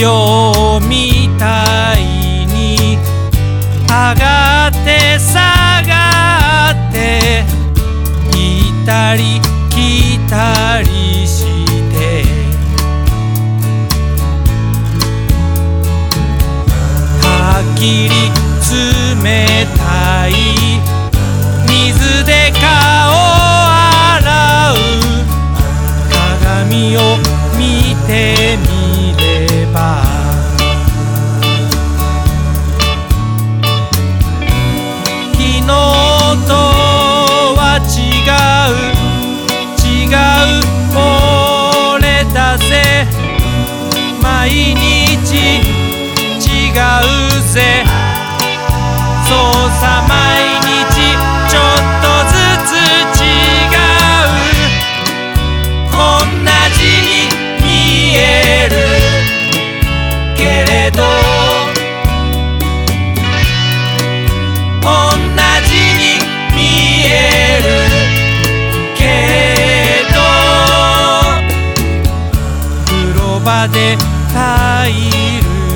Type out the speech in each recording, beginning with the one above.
よみたいに上がって下がって行毎日違うぜ。そうさ毎日ちょっとずつ違う。同じに見えるけれど。同じに見えるけど。風呂場でたいる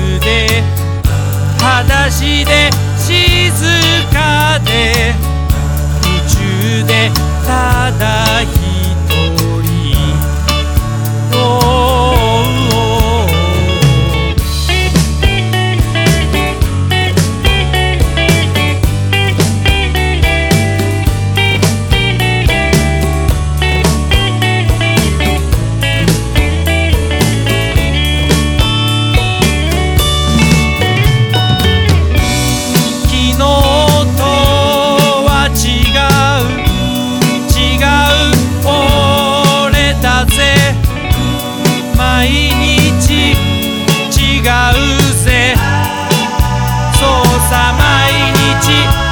같이